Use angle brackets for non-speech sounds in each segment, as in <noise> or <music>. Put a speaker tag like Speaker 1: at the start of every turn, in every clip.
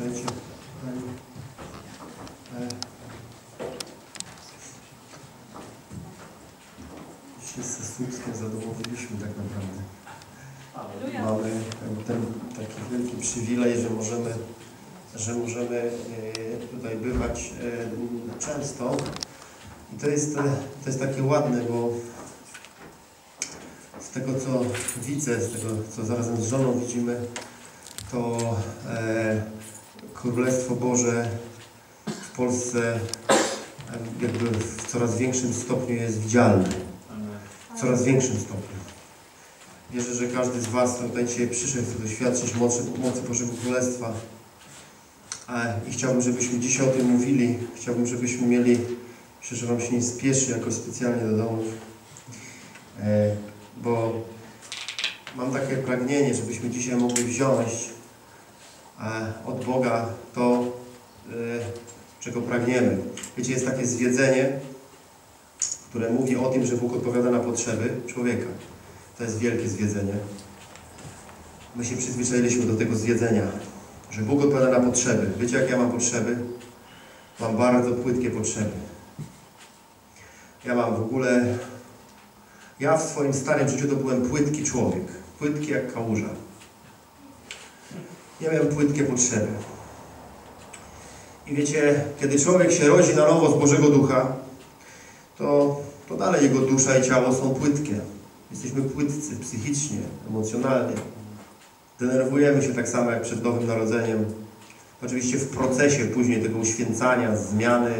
Speaker 1: Witajcie. kochani. E, Wszyscy z Słupskiem zadowoliliśmy tak naprawdę. Mamy ten taki wielki przywilej, że możemy, że możemy e, tutaj bywać e, często. I to jest, to jest takie ładne, bo z tego co widzę, z tego co zarazem z żoną widzimy, to e, Królestwo Boże w Polsce jakby w coraz większym stopniu jest widzialne. W coraz większym stopniu. Wierzę, że każdy z Was, kto tutaj dzisiaj przyszedł, chce doświadczyć mocy, mocy Bożego Królestwa. E, I chciałbym, żebyśmy dzisiaj o tym mówili. Chciałbym, żebyśmy mieli, myślę, że Wam się nie spieszy jakoś specjalnie do domów, e, bo mam takie pragnienie, żebyśmy dzisiaj mogli wziąć od Boga to, e, czego pragniemy. Wiecie, jest takie zwiedzenie, które mówi o tym, że Bóg odpowiada na potrzeby człowieka. To jest wielkie zwiedzenie. My się przyzwyczailiśmy do tego zwiedzenia, że Bóg odpowiada na potrzeby. Wiecie, jak ja mam potrzeby? Mam bardzo płytkie potrzeby. Ja mam w ogóle... Ja w swoim starym życiu to byłem płytki człowiek. Płytki jak kałuża. Ja miałem płytkie potrzeby. I wiecie, kiedy człowiek się rodzi na nowo z Bożego Ducha, to, to dalej jego dusza i ciało są płytkie. Jesteśmy płytcy psychicznie, emocjonalnie. Denerwujemy się tak samo jak przed Nowym Narodzeniem. Oczywiście w procesie później tego uświęcania, zmiany,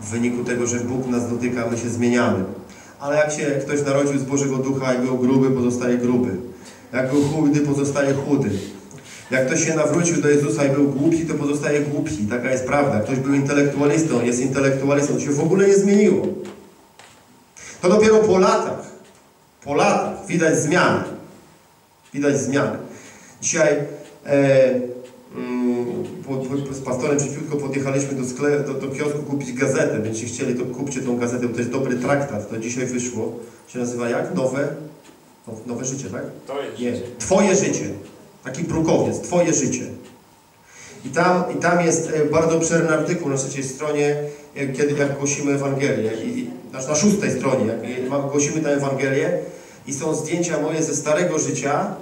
Speaker 1: w wyniku tego, że Bóg nas dotyka, my się zmieniamy. Ale jak się ktoś narodził z Bożego Ducha i był gruby, pozostaje gruby. Jak był chudy, pozostaje chudy. Jak ktoś się nawrócił do Jezusa i był głupi, to pozostaje głupi. Taka jest prawda. Ktoś był intelektualistą, jest intelektualistą. To się w ogóle nie zmieniło. To dopiero po latach, po latach widać zmiany. Widać zmiany. Dzisiaj e, mm, po, po, z pastorem szybciutko podjechaliśmy do, sklepu, do, do kiosku kupić gazetę. Będziecie chcieli, to kupcie tą gazetę, bo to jest dobry traktat. To dzisiaj wyszło. Się nazywa jak? Nowe? Nowe życie, tak?
Speaker 2: To jest
Speaker 1: Nie. Twoje życie. Taki brukowiec. Twoje życie. I tam, I tam jest e, bardzo obszerny artykuł na trzeciej stronie, e, kiedy jak głosimy Ewangelię. I, znaczy na szóstej stronie, jak głosimy tę Ewangelię i są zdjęcia moje ze starego życia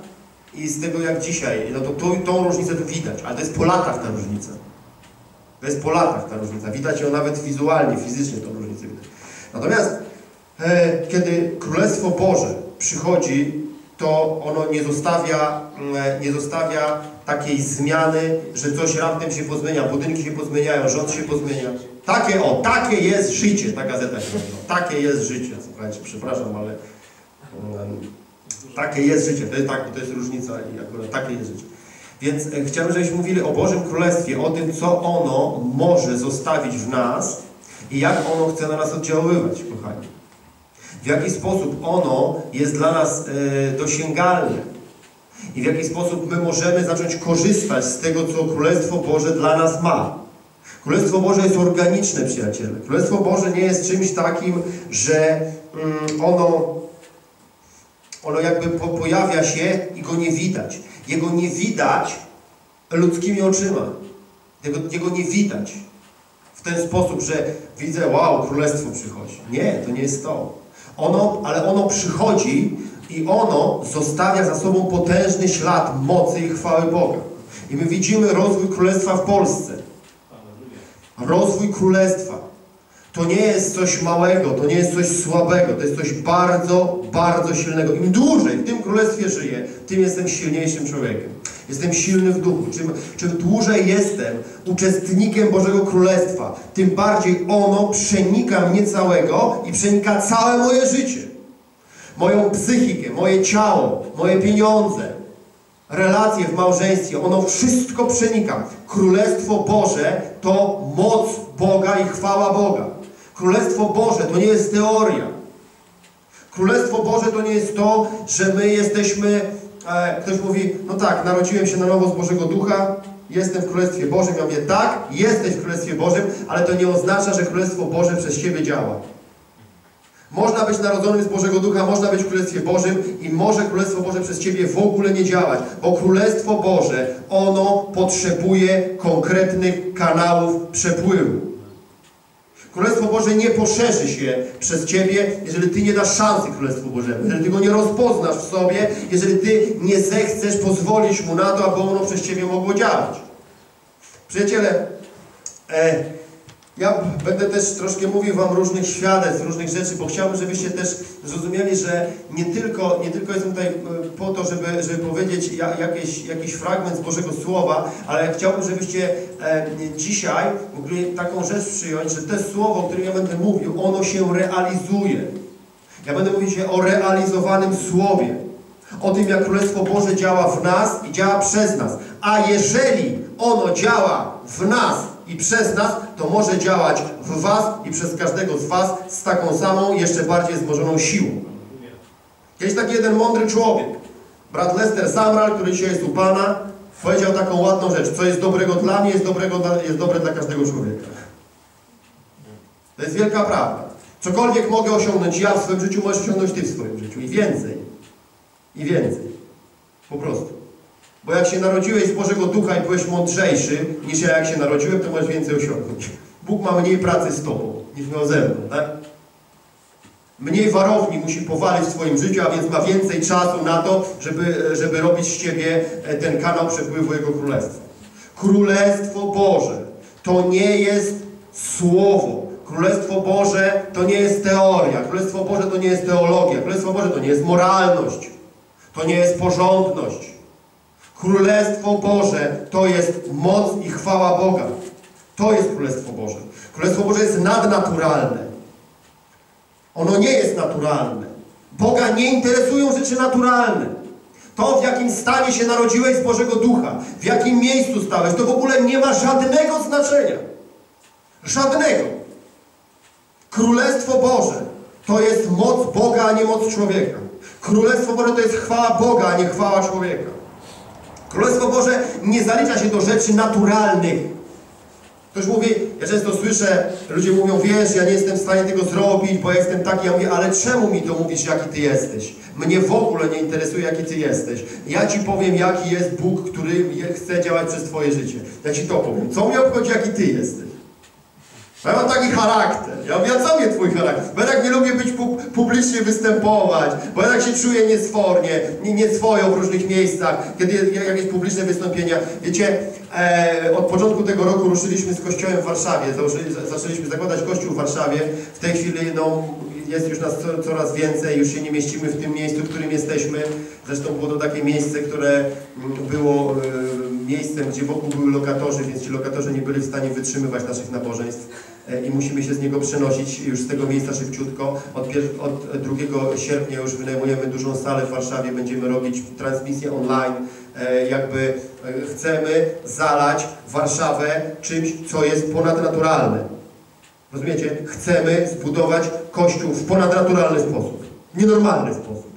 Speaker 1: i z tego jak dzisiaj. No to tą, tą różnicę tu widać, ale to jest po latach ta różnica. To jest po latach ta różnica. Widać ją nawet wizualnie, fizycznie tą różnicę widać. Natomiast e, kiedy Królestwo Boże przychodzi, to ono nie zostawia, mm, nie zostawia takiej zmiany, że coś raptem się pozmienia, budynki się pozmieniają, rząd się pozmienia. Takie o, takie jest życie, ta gazeta się. Takie jest życie. Słuchajcie, przepraszam, ale mm, takie jest życie. To jest, tak, to jest różnica i akurat takie jest życie. Więc e, chciałbym, żebyśmy mówili o Bożym Królestwie, o tym, co ono może zostawić w nas i jak ono chce na nas oddziaływać, kochani. W jaki sposób ono jest dla nas e, dosięgalne i w jaki sposób my możemy zacząć korzystać z tego, co Królestwo Boże dla nas ma. Królestwo Boże jest organiczne, przyjaciele. Królestwo Boże nie jest czymś takim, że mm, ono, ono jakby po, pojawia się i go nie widać. Jego nie widać ludzkimi oczyma. Jego, jego nie widać w ten sposób, że widzę, wow, królestwo przychodzi. Nie, to nie jest to. Ono, ale ono przychodzi i ono zostawia za sobą potężny ślad mocy i chwały Boga. I my widzimy rozwój królestwa w Polsce. Rozwój królestwa. To nie jest coś małego, to nie jest coś słabego, to jest coś bardzo, bardzo silnego. Im dłużej w tym królestwie żyję, tym jestem silniejszym człowiekiem. Jestem silny w duchu. Czym, czym dłużej jestem uczestnikiem Bożego Królestwa, tym bardziej ono przenika mnie całego i przenika całe moje życie. Moją psychikę, moje ciało, moje pieniądze, relacje w małżeństwie, ono wszystko przenika. Królestwo Boże to moc Boga i chwała Boga. Królestwo Boże to nie jest teoria. Królestwo Boże to nie jest to, że my jesteśmy, ktoś mówi, no tak, narodziłem się na nowo z Bożego Ducha, jestem w Królestwie Bożym. Ja mówię, tak, jesteś w Królestwie Bożym, ale to nie oznacza, że Królestwo Boże przez Ciebie działa. Można być narodzonym z Bożego Ducha, można być w Królestwie Bożym i może Królestwo Boże przez Ciebie w ogóle nie działać, bo Królestwo Boże, ono potrzebuje konkretnych kanałów przepływu. Królestwo Boże nie poszerzy się przez Ciebie, jeżeli Ty nie dasz szansy Królestwu Bożemu, jeżeli Ty go nie rozpoznasz w sobie, jeżeli Ty nie zechcesz pozwolić Mu na to, aby ono przez Ciebie mogło działać. Przyjaciele, e, ja będę też troszkę mówił Wam różnych świadectw, różnych rzeczy, bo chciałbym, żebyście też zrozumieli, że nie tylko, nie tylko jestem tutaj e, po to, żeby, żeby powiedzieć ja, jakieś, jakiś fragment z Bożego Słowa, ale chciałbym, żebyście e, dzisiaj mogli taką rzecz przyjąć, że to słowo, o którym ja będę mówił, ono się realizuje. Ja będę mówić o realizowanym Słowie. O tym, jak Królestwo Boże działa w nas i działa przez nas. A jeżeli ono działa w nas i przez nas, to może działać w Was i przez każdego z Was z taką samą, jeszcze bardziej wzmożoną siłą. Kiedyś taki jeden mądry człowiek, brat Lester Samral, który dzisiaj jest u Pana, powiedział taką ładną rzecz. Co jest dobrego dla mnie, jest, dobrego dla, jest dobre dla każdego człowieka. To jest wielka prawda. Cokolwiek mogę osiągnąć ja w swoim życiu, możesz osiągnąć Ty w swoim życiu. I więcej. I więcej. Po prostu. Bo jak się narodziłeś z Bożego Ducha i byłeś mądrzejszy niż ja jak się narodziłem, to możesz więcej osiągnąć. Bóg ma mniej pracy z Tobą niż miał ze mną, tak? Mniej warowni musi powalić w swoim życiu, a więc ma więcej czasu na to, żeby, żeby robić z Ciebie e, ten kanał przepływu Jego Królestwa. Królestwo Boże to nie jest słowo. Królestwo Boże to nie jest teoria. Królestwo Boże to nie jest teologia. Królestwo Boże to nie jest moralność. To nie jest porządność. Królestwo Boże to jest moc i chwała Boga. To jest Królestwo Boże. Królestwo Boże jest nadnaturalne. Ono nie jest naturalne. Boga nie interesują rzeczy naturalne. To, w jakim stanie się narodziłeś z Bożego Ducha, w jakim miejscu stałeś, to w ogóle nie ma żadnego znaczenia. Żadnego. Królestwo Boże to jest moc Boga, a nie moc człowieka. Królestwo Boże to jest chwała Boga, a nie chwała człowieka. Królestwo Boże nie zalicza się do rzeczy naturalnych. Ktoś mówi, ja często słyszę, ludzie mówią, wiesz, ja nie jestem w stanie tego zrobić, bo jestem taki, ja mówię, ale czemu mi to mówisz, jaki Ty jesteś? Mnie w ogóle nie interesuje, jaki Ty jesteś. Ja Ci powiem, jaki jest Bóg, który chce działać przez Twoje życie. Ja Ci to powiem. Co mnie obchodzi, jaki Ty jesteś? Ja mam taki charakter. Ja mówię, a co mnie twój charakter? Bo ja tak nie lubię być pu publicznie występować, bo ja tak się czuję niesfornie, nie, nieswojo w różnych miejscach, kiedy jakieś publiczne wystąpienia. Wiecie, e, od początku tego roku ruszyliśmy z kościołem w Warszawie, założyli, zaczęliśmy zakładać kościół w Warszawie. W tej chwili no, jest już nas coraz więcej, już się nie mieścimy w tym miejscu, w którym jesteśmy. Zresztą było to takie miejsce, które było e, miejscem, gdzie wokół były lokatorzy, więc ci lokatorzy nie byli w stanie wytrzymywać naszych nabożeństw i musimy się z niego przenosić już z tego miejsca szybciutko. Od, od 2 sierpnia już wynajmujemy dużą salę w Warszawie, będziemy robić transmisję online. E, jakby chcemy zalać Warszawę czymś, co jest ponadnaturalne. Rozumiecie? Chcemy zbudować Kościół w ponadnaturalny sposób. Nienormalny sposób.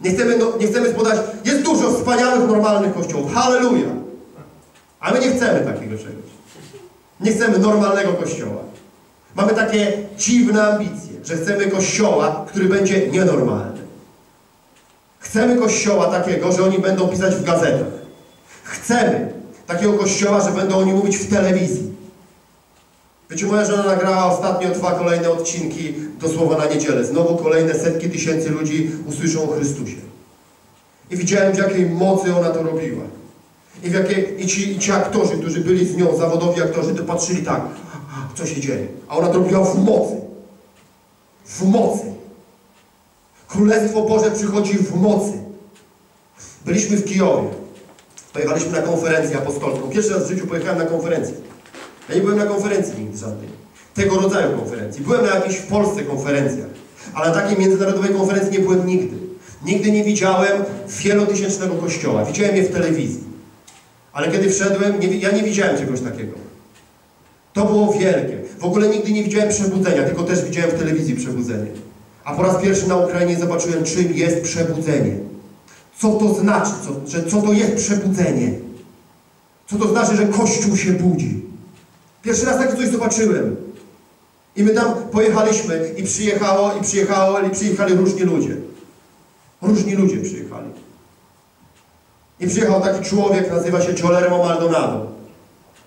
Speaker 1: Nie chcemy, no, nie chcemy spodać, jest dużo wspaniałych, normalnych kościołów. Halleluja! Ale my nie chcemy takiego czegoś. Nie chcemy normalnego kościoła. Mamy takie dziwne ambicje, że chcemy kościoła, który będzie nienormalny. Chcemy kościoła takiego, że oni będą pisać w gazetach. Chcemy takiego kościoła, że będą oni mówić w telewizji. Wiecie, moja żona nagrała ostatnio dwa kolejne odcinki do Słowa na Niedzielę. Znowu kolejne setki tysięcy ludzi usłyszą o Chrystusie. I widziałem, w jakiej mocy ona to robiła. I, w jakiej, i, ci, i ci aktorzy, którzy byli z nią, zawodowi aktorzy, to patrzyli tak, co się dzieje. A ona to robiła w mocy. W mocy. Królestwo Boże przychodzi w mocy. Byliśmy w Kijowie. Pojechaliśmy na konferencję apostolską. Pierwszy raz w życiu pojechałem na konferencję. Ja nie byłem na konferencji nigdy żadnej. Tego rodzaju konferencji. Byłem na jakichś w Polsce konferencjach, ale na takiej międzynarodowej konferencji nie byłem nigdy. Nigdy nie widziałem wielotysięcznego kościoła. Widziałem je w telewizji. Ale kiedy wszedłem, nie, ja nie widziałem czegoś takiego. To było wielkie. W ogóle nigdy nie widziałem przebudzenia, tylko też widziałem w telewizji przebudzenie. A po raz pierwszy na Ukrainie zobaczyłem, czym jest przebudzenie. Co to znaczy, co, że, co to jest przebudzenie. Co to znaczy, że Kościół się budzi. Pierwszy raz takie coś zobaczyłem. I my tam pojechaliśmy i przyjechało, i przyjechało, i przyjechali różni ludzie. Różni ludzie przyjechali. I przyjechał taki człowiek, nazywa się Giolermo Maldonado.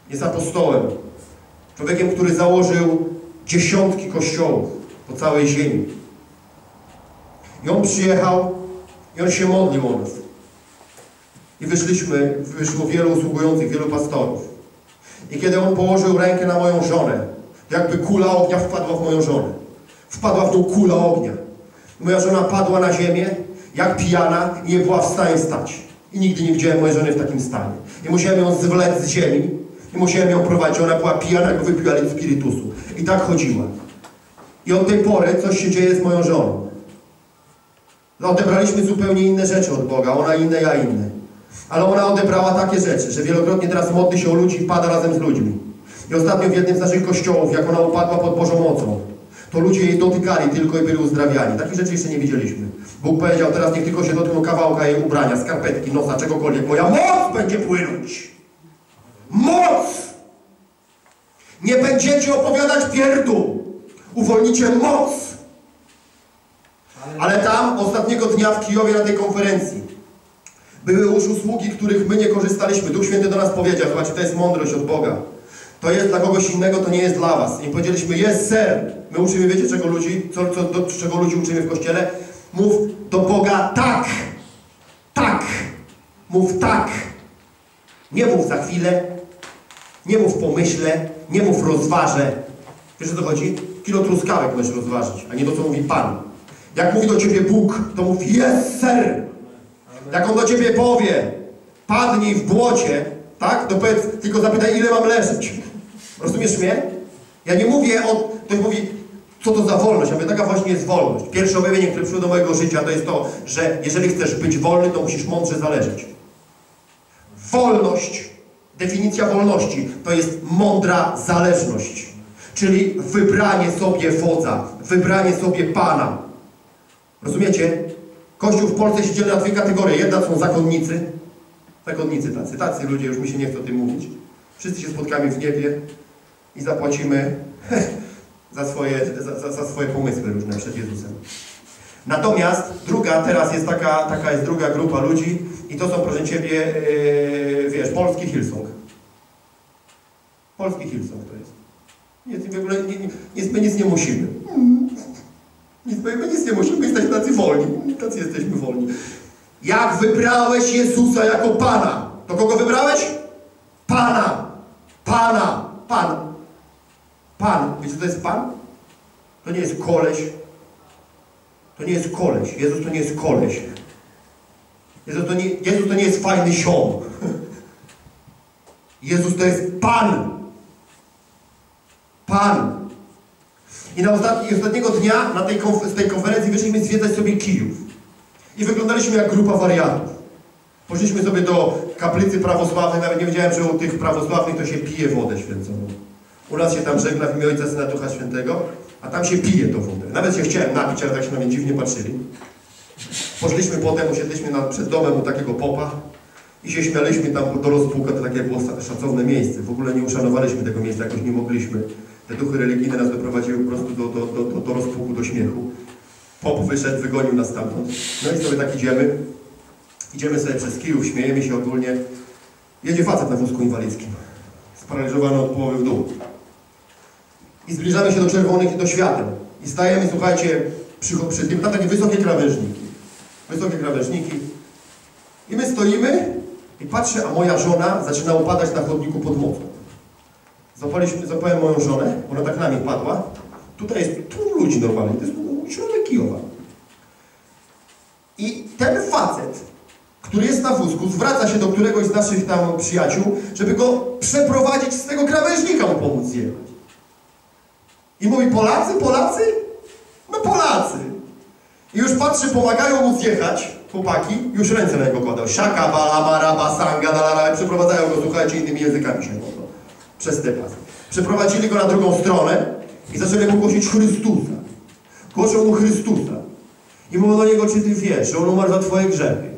Speaker 1: Jest apostołem. Człowiekiem, który założył dziesiątki kościołów po całej ziemi. I on przyjechał i on się modlił o nas. I wyszliśmy, wyszło wielu usługujących, wielu pastorów. I kiedy on położył rękę na moją żonę, jakby kula ognia wpadła w moją żonę. Wpadła w tą kula ognia. Moja żona padła na ziemię, jak pijana i nie była w stanie stać. I nigdy nie widziałem mojej żony w takim stanie. I musiałem ją zwlec z ziemi i musiałem ją prowadzić. Ona była pijana, jakby wypiła litr spirytusu. I tak chodziła. I od tej pory coś się dzieje z moją żoną. No, odebraliśmy zupełnie inne rzeczy od Boga. Ona inne, ja inne. Ale ona odebrała takie rzeczy, że wielokrotnie teraz modli się o ludzi i pada razem z ludźmi. I ostatnio w jednym z naszych kościołów, jak ona upadła pod Bożą mocą, to ludzie jej dotykali tylko i byli uzdrawiani. Takich rzeczy jeszcze nie widzieliśmy. Bóg powiedział, teraz niech tylko się dotkną kawałka jej ubrania, skarpetki, nosa, czegokolwiek. Moja moc będzie płynąć. Moc! Nie będziecie opowiadać pierdół. Uwolnicie moc. Ale tam ostatniego dnia w Kijowie na tej konferencji były już usługi, których my nie korzystaliśmy. Duch Święty do nas powiedział, zobaczcie, to jest mądrość od Boga. To jest dla kogoś innego, to nie jest dla was. I powiedzieliśmy, jest ser. My uczymy, wiecie czego ludzi, co, co, do czego ludzi uczymy w Kościele? Mów do Boga tak. Tak. Mów tak. Nie mów za chwilę. Nie mów pomyślę. Nie mów rozważę. Wiesz o co chodzi? Kilo truskawek możesz rozważyć, a nie to, co mówi Pan. Jak mówi do ciebie Bóg, to mów jest ser. Jak On do ciebie powie, padnij w błocie, tak? To powiedz, tylko zapytaj, ile mam leżeć. Rozumiesz mnie? Ja nie mówię o... Ktoś mówi, co to za wolność? Mówię, taka właśnie jest wolność. Pierwsze objawienie, które przyszło do mojego życia, to jest to, że jeżeli chcesz być wolny, to musisz mądrze zależeć. Wolność, definicja wolności, to jest mądra zależność. Czyli wybranie sobie wodza, wybranie sobie Pana. Rozumiecie? Kościół w Polsce się dzieli na dwie kategorie. Jedna są zakonnicy, zakonnicy tacy, tacy ludzie, już mi się nie chce o tym mówić. Wszyscy się spotkamy w niebie i zapłacimy <laughs> za swoje, za, za, swoje pomysły różne przed Jezusem. Natomiast druga, teraz jest taka, taka jest druga grupa ludzi i to są, proszę Ciebie, yy, wiesz, polski Hillsong. Polski Hillsong to jest. Nic, w ogóle, nie, nic, my nic nie musimy. Nic, my, nic nie musimy, my jesteśmy tacy wolni. Tacy jesteśmy wolni. Jak wybrałeś Jezusa jako Pana, to kogo wybrałeś? Pana. Pana. Pan. Pan. Wiecie, co to jest Pan? To nie jest koleś. To nie jest koleś. Jezus to nie jest koleś. Jezus to nie, Jezus to nie jest fajny ziom. <laughs> Jezus to jest Pan. Pan. I na ostatni, ostatniego dnia na tej, z tej konferencji wyszliśmy zwiedzać sobie Kijów. I wyglądaliśmy jak grupa wariatów. Poszliśmy sobie do kaplicy prawosławnej, nawet nie wiedziałem, że u tych prawosławnych to się pije wodę święconą. U nas się tam żegna w imię Ojca, Syna, Ducha Świętego, a tam się pije to wodę. Nawet się chciałem napić, ale tak się na mnie dziwnie patrzyli. Poszliśmy potem, usiedliśmy na, przed domem u takiego popa i się śmialiśmy tam do rozpuka, to takie było szacowne miejsce. W ogóle nie uszanowaliśmy tego miejsca, jakoś nie mogliśmy. Te duchy religijne nas doprowadziły po prostu do, do, do, do, do rozpuku, do śmiechu. Pop wyszedł, wygonił nas stamtąd. No i sobie tak idziemy. Idziemy sobie przez Kijów, śmiejemy się ogólnie. Jedzie facet na wózku inwalidzkim. Sparaliżowany od połowy w dół. I zbliżamy się do czerwonych, do świateł. I stajemy, słuchajcie, przy, przy tym, tam takie wysokie krawężniki. Wysokie krawężniki. I my stoimy i patrzę, a moja żona zaczyna upadać na chodniku pod mocą. Złapaliśmy, złapałem moją żonę, ona tak na mnie padła. Tutaj jest tłum ludzi normalnie, to jest środek Kijowa. I ten facet, który jest na wózku, zwraca się do któregoś z naszych tam przyjaciół, żeby go przeprowadzić z tego krawężnika mu pomóc zjechać. I mówi, Polacy, Polacy? No Polacy. I już patrzy, pomagają mu zjechać, chłopaki, już ręce na niego kładą. Siaka, bala, mara, basanga, lalala, przeprowadzają go, słuchajcie, innymi językami się mówią. Przez te pasy. Przeprowadzili go na drugą stronę i zaczęli mu głosić Chrystusa. Głoszą mu Chrystusa. I mówią do niego, czy ty wiesz, że on umarł za twoje grzechy?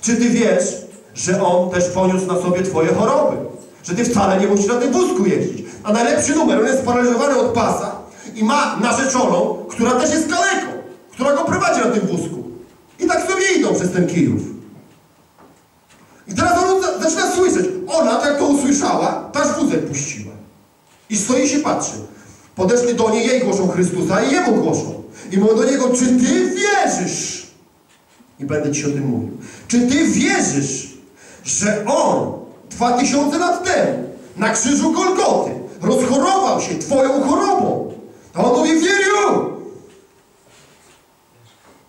Speaker 1: Czy ty wiesz, że on też poniósł na sobie twoje choroby? Że ty wcale nie musisz na tym wózku jeździć. A najlepszy numer, on jest sparaliżowany od pasa i ma narzeczoną, która też jest kaleką, która go prowadzi na tym wózku. I tak sobie idą przez ten Kijów. I teraz on za- zaczyna słyszeć. Ona, tak jak to usłyszała, też wózek puściła. I stoi się patrzy. Podeszli do niej, jej głoszą Chrystusa i jemu głoszą. I mówią do niego, czy ty wierzysz? I będę ci o tym mówił. Czy ty wierzysz, że on dwa tysiące lat temu na krzyżu Golgoty rozchorował się twoją chorobą? A on mówi, wierzę!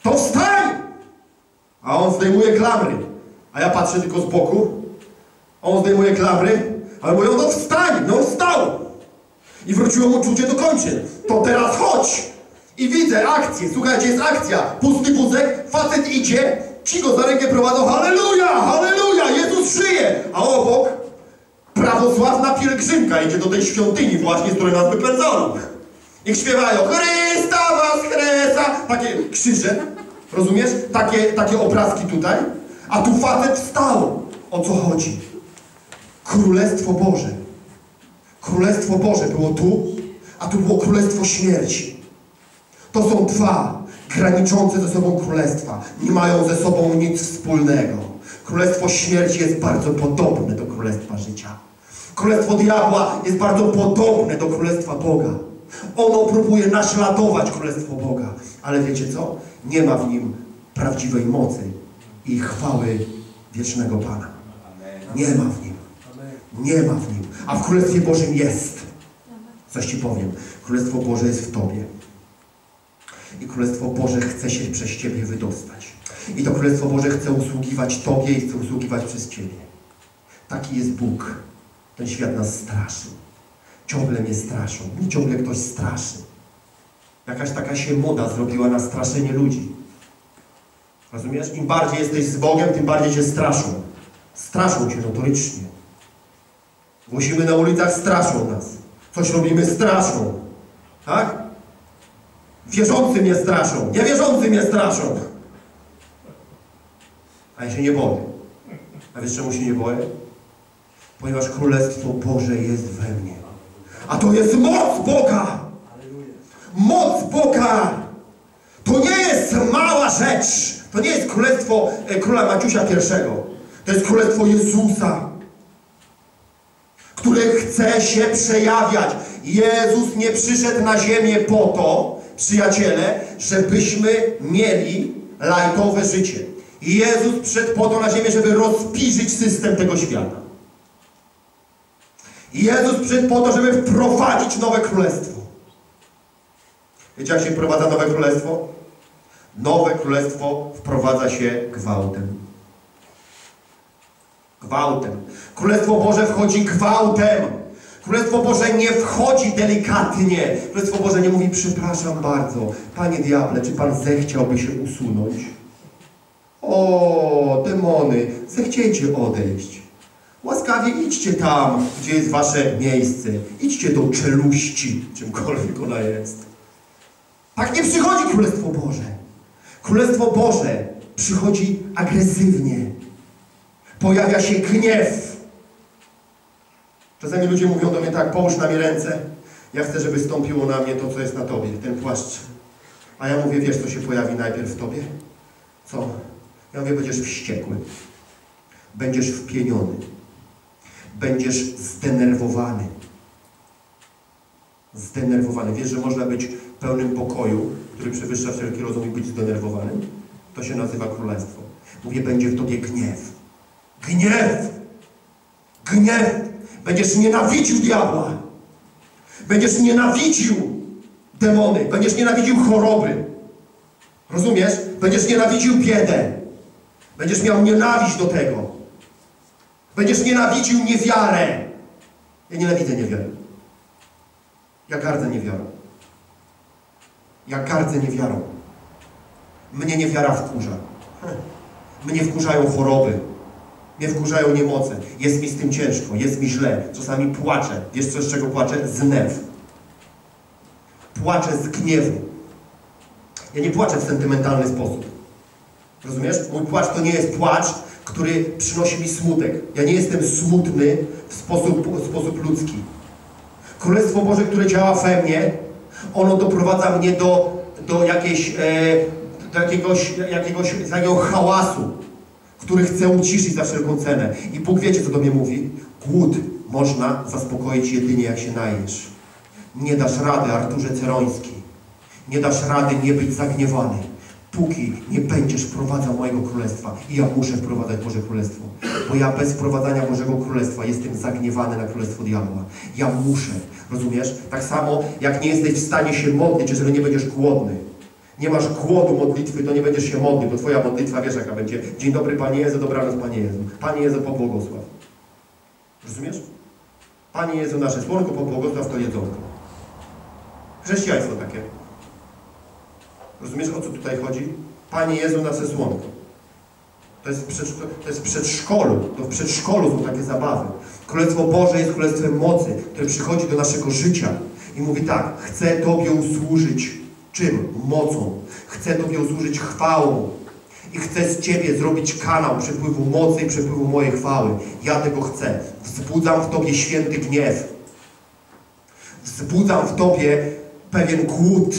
Speaker 1: To wstań! A on zdejmuje klamry. A ja patrzę tylko z boku. On zdejmuje klamry. Ale mówią, no wstań! No wstał! I wróciło mu czucie do kończyn. To teraz chodź! I widzę akcję. Słuchajcie, jest akcja. Pusty wózek, facet idzie, ci go za rękę prowadzą. Halleluja! Halleluja! Jezus żyje! A obok prawosławna pielgrzymka idzie do tej świątyni właśnie, z której nas wypędzono. I śpiewają Chrysta was Chrysta! Takie krzyże. Rozumiesz? Takie, takie obrazki tutaj. A tu facet wstał. O co chodzi? Królestwo Boże. Królestwo Boże było tu, a tu było Królestwo Śmierci. To są dwa graniczące ze sobą królestwa. Nie mają ze sobą nic wspólnego. Królestwo Śmierci jest bardzo podobne do Królestwa Życia. Królestwo Diabła jest bardzo podobne do Królestwa Boga. Ono próbuje naśladować Królestwo Boga. Ale wiecie co? Nie ma w nim prawdziwej mocy i chwały wiecznego Pana. Nie ma w nim. Nie ma w nim. A w Królestwie Bożym jest. Coś Ci powiem. Królestwo Boże jest w Tobie. I Królestwo Boże chce się przez Ciebie wydostać. I to Królestwo Boże chce usługiwać Tobie i chce usługiwać przez Ciebie. Taki jest Bóg. Ten świat nas straszy. Ciągle mnie straszą. Mnie ciągle ktoś straszy. Jakaś taka się moda zrobiła na straszenie ludzi. Rozumiesz? Im bardziej jesteś z Bogiem, tym bardziej cię straszą. Straszą cię notorycznie. Głosimy na ulicach, straszą nas. Coś robimy, straszą. Tak? Wierzący mnie straszą. Niewierzący mnie straszą. A ja się nie boję. A wiesz czemu się nie boję? Ponieważ Królestwo Boże jest we mnie. A to jest moc Boga! Moc Boga! To nie jest mała rzecz. To nie jest królestwo e, króla Maciusia I. To jest królestwo Jezusa, które chce się przejawiać. Jezus nie przyszedł na ziemię po to, przyjaciele, żebyśmy mieli lajtowe życie. Jezus przyszedł po to na ziemię, żeby rozpiżyć system tego świata. Jezus przyszedł po to, żeby wprowadzić nowe królestwo. Wiecie, jak się wprowadza nowe królestwo? Nowe królestwo wprowadza się gwałtem. Gwałtem. Królestwo Boże wchodzi gwałtem. Królestwo Boże nie wchodzi delikatnie. Królestwo Boże nie mówi, przepraszam bardzo, Panie Diable, czy Pan zechciałby się usunąć? O, demony, zechciejcie odejść. Łaskawie idźcie tam, gdzie jest wasze miejsce. Idźcie do czeluści, czymkolwiek ona jest. Tak nie przychodzi Królestwo Boże. Królestwo Boże przychodzi agresywnie. Pojawia się gniew. Czasami ludzie mówią do mnie tak, połóż na mnie ręce. Ja chcę, żeby stąpiło na mnie to, co jest na tobie, ten płaszcz. A ja mówię, wiesz, co się pojawi najpierw w tobie? Co? Ja mówię, będziesz wściekły. Będziesz wpieniony. Będziesz zdenerwowany. Zdenerwowany. Wiesz, że można być pełnym pokoju, który przewyższa wszelki rozum i być zdenerwowanym? To się nazywa królestwo. Mówię, będzie w tobie gniew. Gniew! Gniew! Będziesz nienawidził diabła. Będziesz nienawidził demony. Będziesz nienawidził choroby. Rozumiesz? Będziesz nienawidził biedę. Będziesz miał nienawiść do tego. Będziesz nienawidził niewiarę. Ja nienawidzę niewiary. Ja gardzę niewiarą. Ja gardzę niewiarą. Mnie niewiara wkurza. Mnie wkurzają choroby. Mnie wkurzają niemoce. Jest mi z tym ciężko, jest mi źle. Czasami płaczę. Wiesz co, z czego płaczę? Z nerw. Płaczę z gniewu. Ja nie płaczę w sentymentalny sposób. Rozumiesz? Mój płacz to nie jest płacz, który przynosi mi smutek. Ja nie jestem smutny w sposób, w sposób ludzki. Królestwo Boże, które działa we mnie, Ono doprowadza mnie do, do, jakiejś, e, do jakiegoś, jakiegoś takiego hałasu, który chcę uciszyć za wszelką cenę. I Bóg wiecie, co do mnie mówi? Głód można zaspokoić jedynie, jak się najesz. Nie dasz rady, Arturze Ceroński. Nie dasz rady nie być zagniewany, póki nie będziesz wprowadzał mojego królestwa. I ja muszę wprowadzać Boże Królestwo. Bo ja bez wprowadzania Bożego Królestwa jestem zagniewany na Królestwo Diabła. Ja muszę, rozumiesz? Tak samo, jak nie jesteś w stanie się modlić, jeżeli nie będziesz głodny. Nie masz głodu modlitwy, to nie będziesz się modlił, bo Twoja modlitwa wiesz jaka będzie. Dzień dobry Panie Jezu, dobranoc Panie Jezu. Panie Jezu, pobłogosław. Rozumiesz? Panie Jezu, nasze słonko, pobłogosław to jedzonko. Chrześcijaństwo takie. Rozumiesz, o co tutaj chodzi? Panie Jezu, nasze słonko. To jest, to jest w przedszkolu. To w przedszkolu są takie zabawy. Królestwo Boże jest królestwem mocy, które przychodzi do naszego życia i mówi tak, chcę Tobie usłużyć. Czym? Mocą. Chcę Tobie usłużyć chwałą. I chcę z Ciebie zrobić kanał przepływu mocy i przepływu mojej chwały. Ja tego chcę. Wzbudzam w Tobie święty gniew. Wzbudzam w Tobie pewien głód.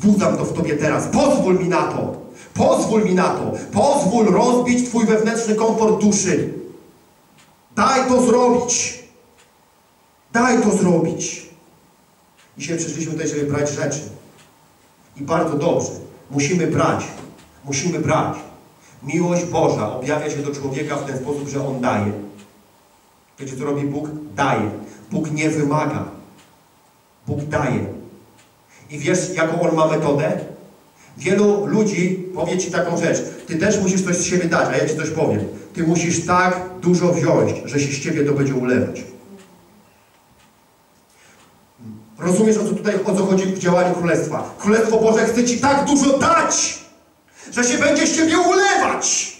Speaker 1: Wzbudzam to w Tobie teraz. Pozwól mi na to. Pozwól mi na to. Pozwól rozbić Twój wewnętrzny komfort duszy. Daj to zrobić. Daj to zrobić. Dzisiaj przyszliśmy tutaj, żeby brać rzeczy. I bardzo dobrze. Musimy brać. Musimy brać. Miłość Boża objawia się do człowieka w ten sposób, że On daje. Wiecie, co robi Bóg? Daje. Bóg nie wymaga. Bóg daje. I wiesz, jaką On ma metodę? Wielu ludzi powie Ci taką rzecz. Ty też musisz coś z siebie dać, a ja Ci coś powiem. Ty musisz tak dużo wziąć, że się z Ciebie to będzie ulewać. Rozumiesz, o co tutaj o co chodzi w działaniu Królestwa? Królestwo Boże chce Ci tak dużo dać, że się będzie z Ciebie ulewać.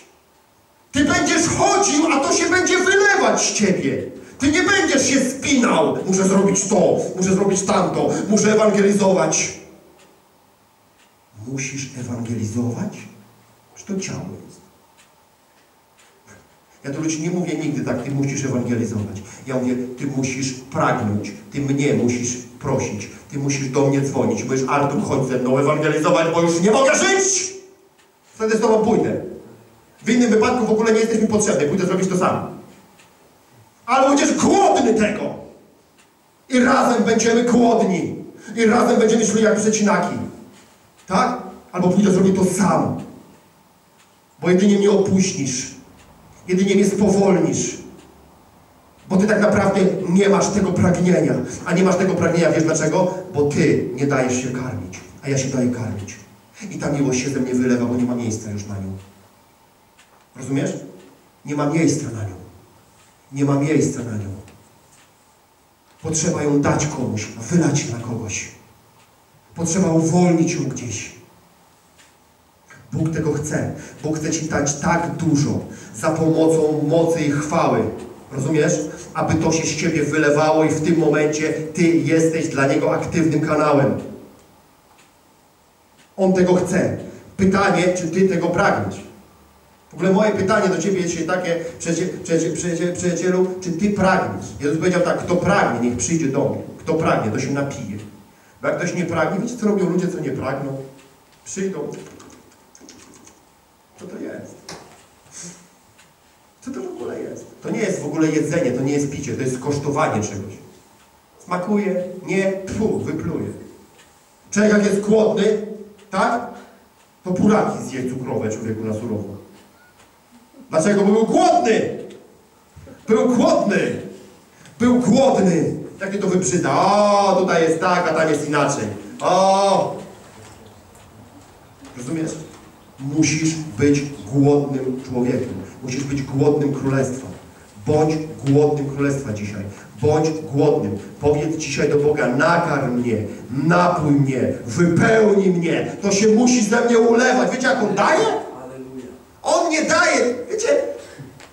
Speaker 1: Ty będziesz chodził, a to się będzie wylewać z Ciebie. Ty nie będziesz się spinał. Muszę zrobić to, muszę zrobić tamto, muszę ewangelizować. Musisz ewangelizować? Czy to ciało jest? Ja do ludzi nie mówię nigdy tak, ty musisz ewangelizować. Ja mówię, ty musisz pragnąć, ty mnie musisz prosić, ty musisz do mnie dzwonić. Mówisz, Artur, chodź ze mną ewangelizować, bo już nie mogę żyć! Wtedy z tobą pójdę. W innym wypadku w ogóle nie jesteś mi potrzebny, pójdę zrobić to sam. Ale będziesz głodny tego! I razem będziemy głodni. I razem będziemy szli jak przecinaki. Tak? Albo pójdę zrobić to sam. Bo jedynie mnie opóźnisz. Jedynie mnie spowolnisz. Bo ty tak naprawdę nie masz tego pragnienia. A nie masz tego pragnienia, wiesz dlaczego? Bo ty nie dajesz się karmić, a ja się daję karmić. I ta miłość się ze mnie wylewa, bo nie ma miejsca już na nią. Rozumiesz? Nie ma miejsca na nią. Nie ma miejsca na nią. Potrzeba ją dać komuś, wylać na kogoś. Potrzeba uwolnić ją gdzieś. Bóg tego chce. Bóg chce Ci dać tak dużo za pomocą mocy i chwały. Rozumiesz? Aby to się z Ciebie wylewało i w tym momencie Ty jesteś dla Niego aktywnym kanałem. On tego chce. Pytanie, czy Ty tego pragniesz? W ogóle moje pytanie do Ciebie jest dzisiaj takie, przyjaciel, przyjaciel, przyjaciel, przyjacielu, czy Ty pragniesz? Jezus powiedział tak, kto pragnie, niech przyjdzie do mnie. Kto pragnie, to się napije. Bo jak ktoś nie pragnie, wiecie co robią ludzie, co nie pragną? Przyjdą. Co to jest? Co to w ogóle jest? To nie jest w ogóle jedzenie, to nie jest picie, to jest kosztowanie czegoś. Smakuje, nie, pfu, wypluje. Człowiek jak jest głodny, tak? To buraki zje cukrowe człowieku na surowo. Dlaczego? Bo był głodny! Był głodny! Był głodny! Jak mnie to wybrzyda? O, tutaj jest tak, a tam jest inaczej. O! Rozumiesz? Musisz być głodnym człowiekiem. Musisz być głodnym królestwa. Bądź głodnym królestwa dzisiaj. Bądź głodnym. Powiedz dzisiaj do Boga, nakarm mnie, napój mnie, wypełnij mnie. To się musi ze mnie ulewać. Wiecie, jak On daje? On nie daje. Wiecie,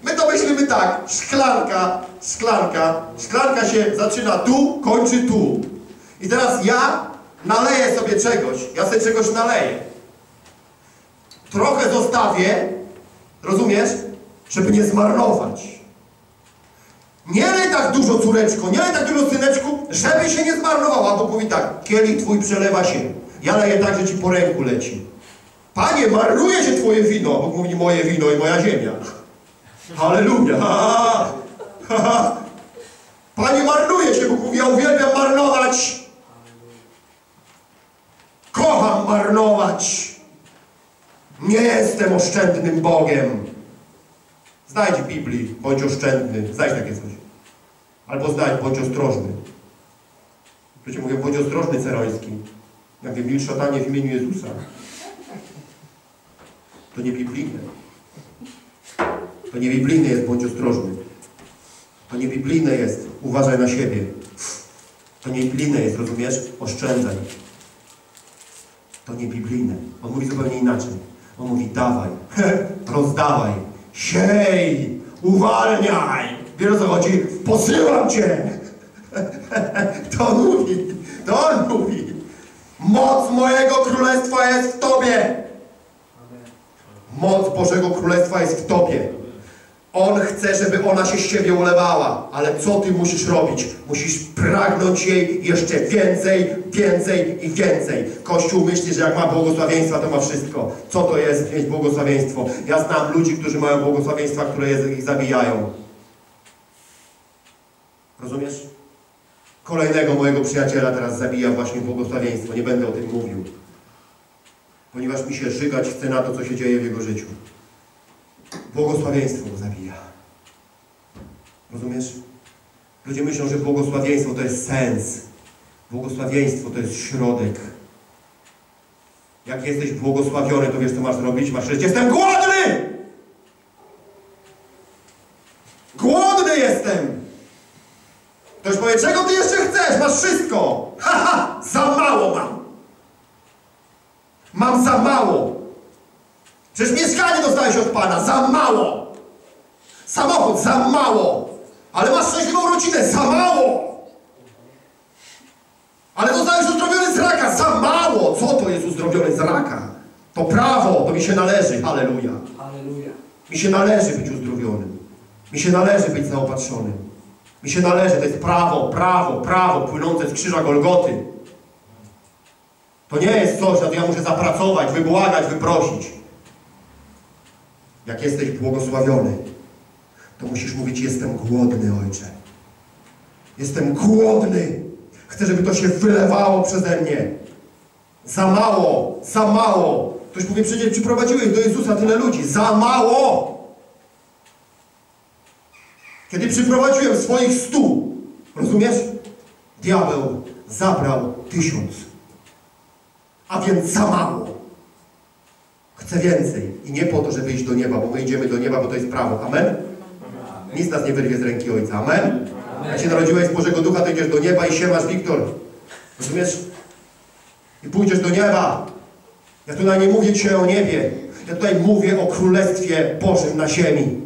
Speaker 1: my to myślimy tak. Szklanka, szklanka, szklanka się zaczyna tu, kończy tu. I teraz ja naleję sobie czegoś. Ja sobie czegoś naleję. Trochę zostawię, rozumiesz? Żeby nie zmarnować. Nie lej tak dużo, córeczko, nie lej tak dużo, syneczku, żeby się nie zmarnowała. Bóg mówi tak, kielich twój przelewa się. Ja leję tak, że ci po ręku leci. Panie, marnuje się twoje wino. Bóg mówi, moje wino i moja ziemia. Halleluja. Ha, ha, ha. Panie, marnuje się. Bóg mówi, ja uwielbiam marnować. Kocham marnować. Nie jestem oszczędnym Bogiem. Znajdź w Biblii, bądź oszczędny. Znajdź takie coś. Albo znajdź, bądź ostrożny. Ludzie mówią, bądź ostrożny, Ceroński. Ja mówię, milcz szatanie w imieniu Jezusa. To nie biblijne. To nie biblijne jest, bądź ostrożny. To nie biblijne jest, uważaj na siebie. To nie biblijne jest, rozumiesz? Oszczędzaj. To nie biblijne. On mówi zupełnie inaczej. On mówi dawaj, rozdawaj, siej, uwalniaj. Wiesz o co chodzi? Posyłam Cię. <laughs> To on mówi, to on mówi. Moc mojego królestwa jest w Tobie. Moc Bożego Królestwa jest w Tobie. On chce, żeby ona się z Ciebie ulewała. Ale co Ty musisz robić? Musisz pragnąć jej jeszcze więcej, więcej i więcej. Kościół myśli, że jak ma błogosławieństwa, to ma wszystko. Co to jest mieć błogosławieństwo? Ja znam ludzi, którzy mają błogosławieństwa, które ich zabijają. Rozumiesz? Kolejnego mojego przyjaciela teraz zabija właśnie błogosławieństwo. Nie będę o tym mówił. Ponieważ mi się żygać chce na to, co się dzieje w jego życiu. Błogosławieństwo go zabija. Rozumiesz? Ludzie myślą, że błogosławieństwo to jest sens. Błogosławieństwo to jest środek. Jak jesteś błogosławiony, to wiesz, co masz zrobić? Masz powiedzieć, jestem głodny! Głodny jestem! Ktoś powie, czego ty jeszcze chcesz? Masz wszystko! Haha! Za mało mam! Mam za mało! Przecież mieszkanie dostałeś od Pana, za mało! Samochód, za mało! Ale masz szczęśliwą rodzinę, za mało! Ale zostałeś uzdrowiony z raka, za mało! Co to jest uzdrowiony z raka? To prawo, to mi się należy, halleluja.
Speaker 2: Halleluja.
Speaker 1: Mi się należy być uzdrowionym. Mi się należy być zaopatrzonym. Mi się należy, to jest prawo, prawo, prawo płynące z krzyża Golgoty. To nie jest coś, na co ja muszę zapracować, wybłagać, wyprosić. Jak jesteś błogosławiony, to musisz mówić, jestem głodny, Ojcze. Jestem głodny. Chcę, żeby to się wylewało przeze mnie. Za mało, za mało. Ktoś powie, przecież przyprowadziłeś do Jezusa tyle ludzi. Za mało! Kiedy przyprowadziłem swoich stu, rozumiesz? Diabeł zabrał tysiąc. A więc za mało. Chcę więcej. I nie po to, żeby iść do nieba, bo my idziemy do nieba, bo to jest prawo. Amen? Nic nas nie wyrwie z ręki Ojca. Amen? Jak się narodziłeś z Bożego Ducha, to idziesz do nieba i siemasz, Wiktor. Rozumiesz? I pójdziesz do nieba. Ja tutaj nie mówię dzisiaj o niebie. Ja tutaj mówię o Królestwie Bożym na ziemi.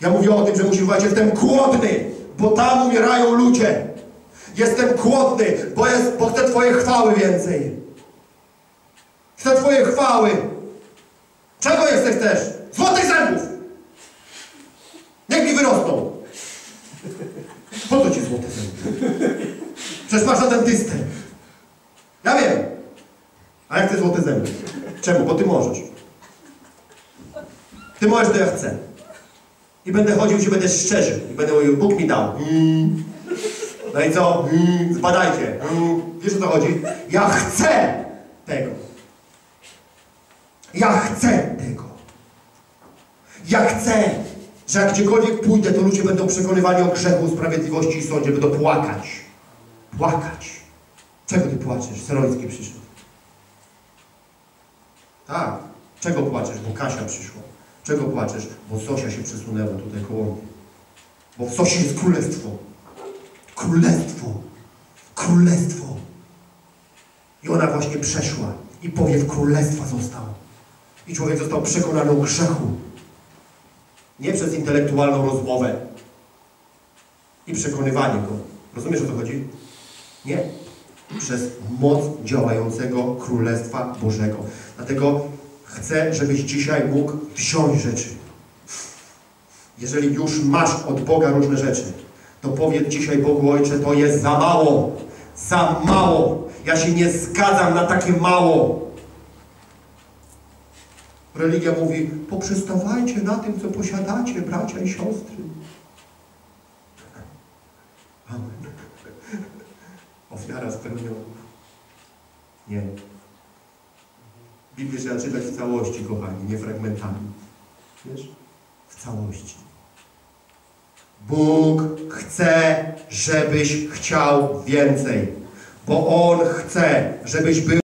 Speaker 1: Ja mówię o tym, że musimy powiedzieć, jestem głodny, bo tam umierają ludzie. Jestem głodny, bo, jest, bo chcę Twoje chwały więcej. Chcę Twoje chwały. Czego jeszcze chcesz? Złotych zębów! Niech mi wyrosną. Po co Ci złote zęby? Przecież masz na dentystę. Ja wiem. A ja chcę złote zęby. Czemu? Bo Ty możesz. Ty możesz, to ja chcę. I będę chodził i będę szczerzy. I będę mówił, Bóg mi dał. Mm. No i co? Mm. Zbadajcie. Mm. Wiesz o co chodzi? Ja chcę tego. Ja chcę tego. Ja chcę, że jak gdziekolwiek pójdę, to ludzie będą przekonywani o grzechu, sprawiedliwości i sądzie. Będą płakać. Płakać. Czego ty płaczesz? Seroński przyszedł. Tak. Czego płaczesz? Bo Kasia przyszła. Czego płaczesz? Bo Zosia się przesunęła tutaj koło mnie. Bo w Zosi jest królestwo. Królestwo. Królestwo. I ona właśnie przeszła. I powiew królestwa został. I człowiek został przekonany o grzechu. Nie przez intelektualną rozmowę. I przekonywanie go. Rozumiesz o co chodzi? Nie. Przez moc działającego Królestwa Bożego. Dlatego chcę, żebyś dzisiaj mógł wziąć rzeczy. Jeżeli już masz od Boga różne rzeczy, to powiedz dzisiaj Bogu Ojcze, to jest za mało. Za mało. Ja się nie zgadzam na takie mało. Religia mówi, poprzestawajcie na tym, co posiadacie, bracia i siostry. Amen. Ofiara spełniona. Nie. Biblię trzeba czytać w całości, kochani, nie fragmentami. Wiesz? W całości. Bóg chce, żebyś chciał więcej. Bo On chce, żebyś był